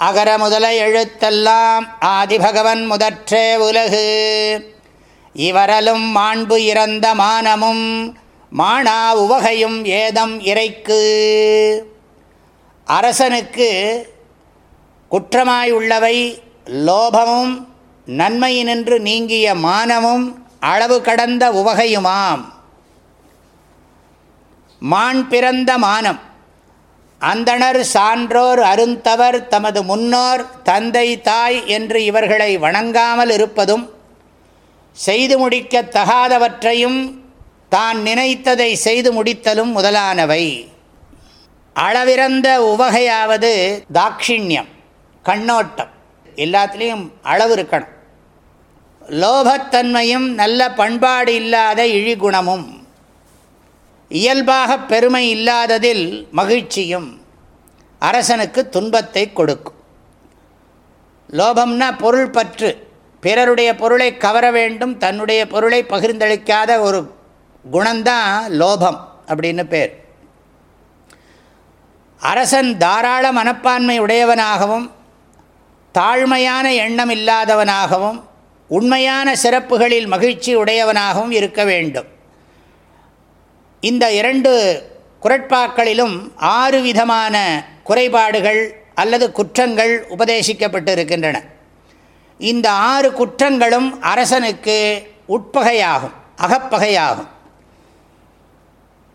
அகர முதல எழுத்தெல்லாம் ஆதிபகவன் முதற்றே உலகு. இவரலும் மாண்பு இறந்த மானமும் மானா உவகையும் ஏதம் இறைக்கு. அரசனுக்கு குற்றமாயுள்ளவை லோபமும் நன்மையினின்று நீங்கிய மானமும் அளவு கடந்த உவகையுமாம். மான் பிறந்த மானம். அந்தணர் சான்றோர் அருந்தவர் தமது முன்னோர் தந்தை தாய் என்று இவர்களை வணங்காமல் இருப்பதும் செய்து முடிக்க தகாதவற்றையும் தான் நினைத்ததை செய்து முடித்தலும் முதலானவை. அளவிறந்த உவகையாவது தாட்சிணியம் கண்ணோட்டம் எல்லாத்துலேயும் அளவு இருக்கணும். லோபத்தன்மையும் நல்ல பண்பாடு இல்லாத இழிகுணமும். இயல்பாக பெருமை இல்லாததில் மகிழ்ச்சியும் அரசனுக்கு துன்பத்தை கொடுக்கும். லோபம்னா பொருள் பற்று. பிறருடைய பொருளை கவர வேண்டும் தன்னுடைய பொருளை பகிர்ந்தளிக்காத ஒரு குணந்தான் லோபம் அப்படின்னு பேர். அரசன் தாராள மனப்பான்மை உடையவனாகவும் தாழ்மையான எண்ணம் இல்லாதவனாகவும் உண்மையான சிறப்புகளில் மகிழ்ச்சி உடையவனாகவும் இருக்க வேண்டும். இந்த இரண்டு குரட்பாக்களிலும் ஆறு விதமான குறைபாடுகள் அல்லது குற்றங்கள் உபதேசிக்கப்பட்டு இருக்கின்றன இந்த ஆறு குற்றங்களும் அரசனுக்கு உட்பகையாகும் அகப்பகையாகும்.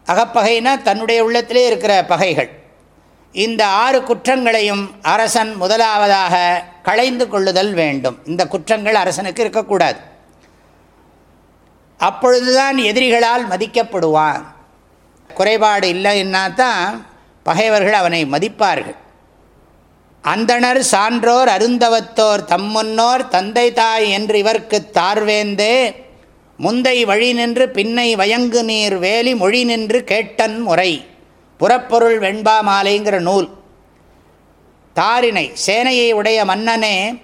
அகப்பகைனா தன்னுடைய உள்ளத்திலே இருக்கிற பகைகள். இந்த ஆறு குற்றங்களையும் அரசன் முதலாவதாக களைந்து கொள்ளுதல் வேண்டும். இந்த குற்றங்கள் அரசனுக்கு இருக்கக்கூடாது. அப்பொழுதுதான் எதிரிகளால் மதிக்கப்படுவான். குறைபாடு இல்லைன்னா தான் பகைவர்கள் அவனை மதிப்பார்கள். அந்தணர் சான்றோர் அருந்தவத்தோர் தம்முன்னோர் தந்தை தாய் என்று இவர்க்கு தார்வேந்தே முந்தை வழி நின்று பின்னை வயங்கு நீர் வேலி மொழி நின்று கேட்டன் முறை புறப்பொருள் வெண்பா மாலைங்கிற நூல். தாரினை சேனையை உடைய மன்னனே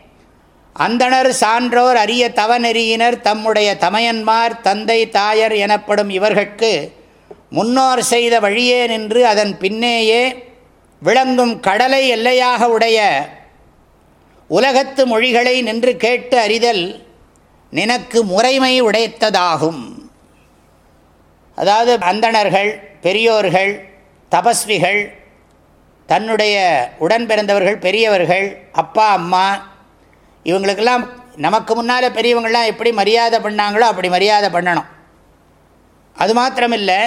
அந்தணர் சான்றோர் அரிய தவநெறியினர் தம்முடைய தமையன்மார் தந்தை தாயர் எனப்படும் இவர்கட்கு முன்னோர் செய்த வழியே நின்று அதன் பின்னேயே விளங்கும் கடலை எல்லையாக உடைய உலகத்து மொழிகளை நின்று கேட்டு அறிதல் நினக்கு முறைமை உடைத்ததாகும். அதாவது அந்தணர்கள் பெரியோர்கள் தபஸ்விகள் தன்னுடைய உடன் பிறந்தவர்கள் பெரியவர்கள் அப்பா அம்மா இவங்களுக்கெல்லாம் நமக்கு முன்னால் பெரியவங்கள்லாம் எப்படி மரியாதை பண்ணாங்களோ அப்படி மரியாதை பண்ணணும். அது மாத்திரமில்லை.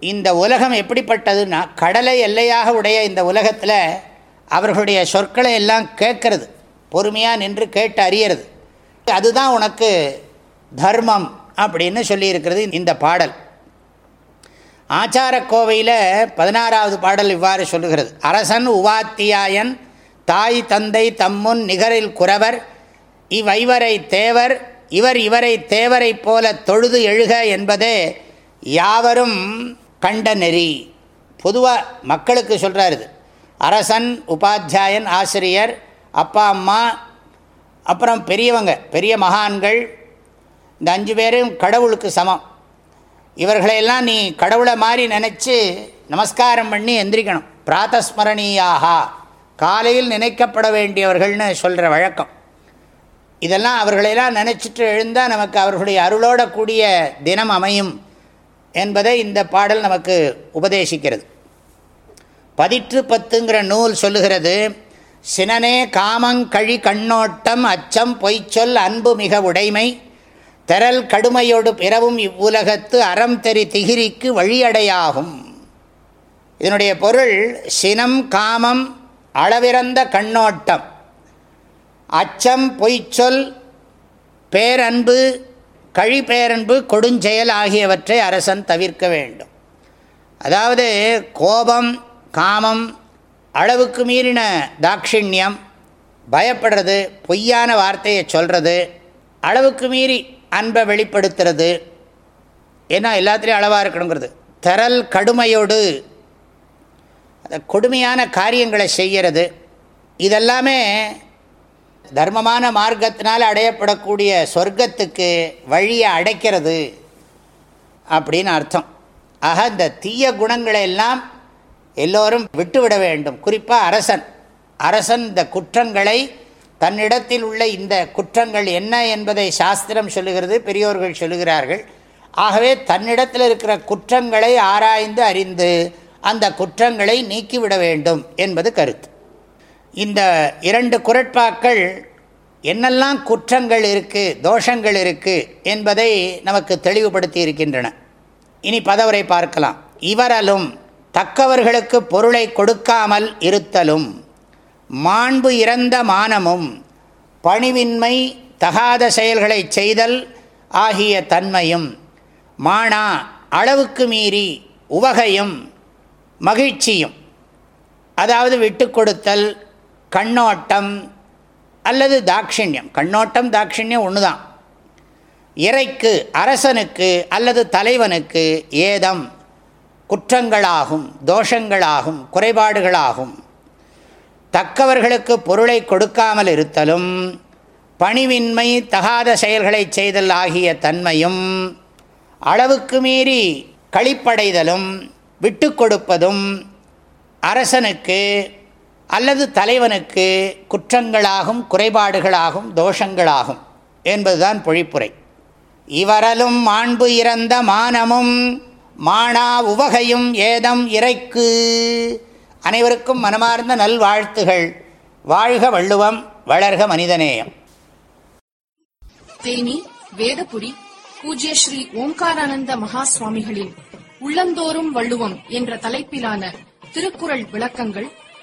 இந்த உலகம் எப்படிப்பட்டதுன்னா கடலை எல்லையாக உடைய இந்த உலகத்தில் அவர்களுடைய சொற்களை எல்லாம் கேட்கறது. பொறுமையாக நின்று கேட்டு அறியறது. அதுதான் உனக்கு தர்மம் அப்படின்னு சொல்லியிருக்கிறது இந்த பாடல். ஆச்சாரக்கோவையில் பதினாறாவது பாடல் இவ்வாறு சொல்லுகிறது. அரசன் உவாத்தியாயன் தாய் தந்தை தம்முன் நிகரில் குறவர் இவ்வைவரை தேவர் இவர் இவரை தேவரைப் போல தொழுது எழுக என்பதே யாவரும் கண்ட நெறி பொதுவாக மக்களுக்கு சொல்கிறார் இது. அரசன் உபாத்தியாயன் ஆசிரியர் அப்பா அம்மா அப்புறம் பெரியவங்க பெரிய மகான்கள் இந்த அஞ்சு பேரும் கடவுளுக்கு சமம். இவர்களையெல்லாம் நீ கடவுளை மாதிரி நினச்சி நமஸ்காரம் பண்ணி எந்திரிக்கணும். பிராத்தஸ்மரணியாகா. காலையில் நினைக்கப்பட வேண்டியவர்கள்னு சொல்கிற வழக்கம். இதெல்லாம் அவர்களையெல்லாம் நினச்சிட்டு எழுந்தால் நமக்கு அவர்களுடைய அருளோட கூடிய தினம் அமையும். என்பதை இந்த பாடல் நமக்கு உபதேசிக்கிறது. பதிற்று பத்துங்கிற நூல் சொல்லுகிறது சினனே காமங்கழி கண்ணோட்டம் அச்சம் பொய்ச்சொல் அன்பு மிக உடைமை தெரல் கடுமையோடு பிறவும் இவ்வுலகத்து அறம் தெரி திகிரிக்கு வழியடையாகும். இதனுடைய பொருள் சினம் காமம் அளவிறந்த கண்ணோட்டம் அச்சம் பொய்ச்சொல் பேரன்பு கழிப்பேரன்பு கொடுஞ்செயல் ஆகியவற்றை அரசன் தவிர்க்க வேண்டும். அதாவது கோபம் காமம் அளவுக்கு மீறின தாட்சிணியம் பயப்படுறது பொய்யான வார்த்தையை சொல்கிறது அளவுக்கு மீறி அன்பை வெளிப்படுத்துறது ஏன்னா எல்லாத்துலேயும் அளவாக இருக்கணுங்கிறது. தரல் கடுமையோடு கொடுமையான காரியங்களை செய்கிறது இதெல்லாமே தர்மமான மார்க்கத்தினால் அடையப்படக்கூடிய சொர்க்கத்துக்கு வழியை அடைக்கிறது அப்படின்னு அர்த்தம். ஆக இந்த தீய குணங்களை எல்லாம் எல்லோரும் விட்டுவிட வேண்டும். குறிப்பாக அரசன். அரசன் இந்த குற்றங்களை தன்னிடத்தில் உள்ள இந்த குற்றங்கள் என்ன என்பதை சாஸ்திரம் சொல்லுகிறது பெரியோர்கள் சொல்லுகிறார்கள். ஆகவே தன்னிடத்தில் இருக்கிற குற்றங்களை ஆராய்ந்து அறிந்து அந்த குற்றங்களை நீக்கிவிட வேண்டும் என்பது கருத்து. இந்த இரண்டு குரட்பாக்கள் என்னெல்லாம் குற்றங்கள் இருக்குது தோஷங்கள் இருக்குது என்பதை நமக்கு தெளிவுபடுத்தி இருக்கின்றன இனி பதவரை பார்க்கலாம். இவரலும் தக்கவர்களுக்கு பொருளை கொடுக்காமல் இருத்தலும் மாண்பு இறந்த மானமும் பணிவின்மை தகாத செயல்களை செய்தல் ஆகிய தன்மையும் மானா அளவுக்கு மீறி உவகையும் மகிழ்ச்சியும் அதாவது விட்டு கொடுத்தல் கண்ணோட்டம் அல்லது தாட்சிணியம். கண்ணோட்டம் தாட்சிணியம் ஒன்று தான் இறைக்கு அரசனுக்கு அல்லது தலைவனுக்கு ஏதம் குற்றங்களாகும் தோஷங்களாகும் குறைபாடுகளாகும். தக்கவர்களுக்கு பொருளை கொடுக்காமல் இருத்தலும் பணிவின்மை தகாத செயல்களை செய்தல் ஆகிய தன்மையும் அளவுக்கு மீறி கழிப்படைதலும் விட்டு கொடுப்பதும் அரசனுக்கு அல்லது தலைவனுக்கு குற்றங்களாகும் குறைபாடுகளாகும் தோஷங்களாகும் என்பதுதான் பொழிப்புரை. இவரலும் மாண்பு இறந்த மானமும் மானா உவகையும் ஏதம் இறைக்கு. அனைவருக்கும் மனமார்ந்த நல்வாழ்த்துகள். வாழ்க வள்ளுவம் வளர்க மனிதநேயம். தேனி வேதபுரி பூஜ்ய ஸ்ரீ ஓம்காரானந்த மகா சுவாமிகளின் உள்ளந்தோறும் வள்ளுவம் என்ற தலைப்பிலான திருக்குறள் விளக்கங்கள்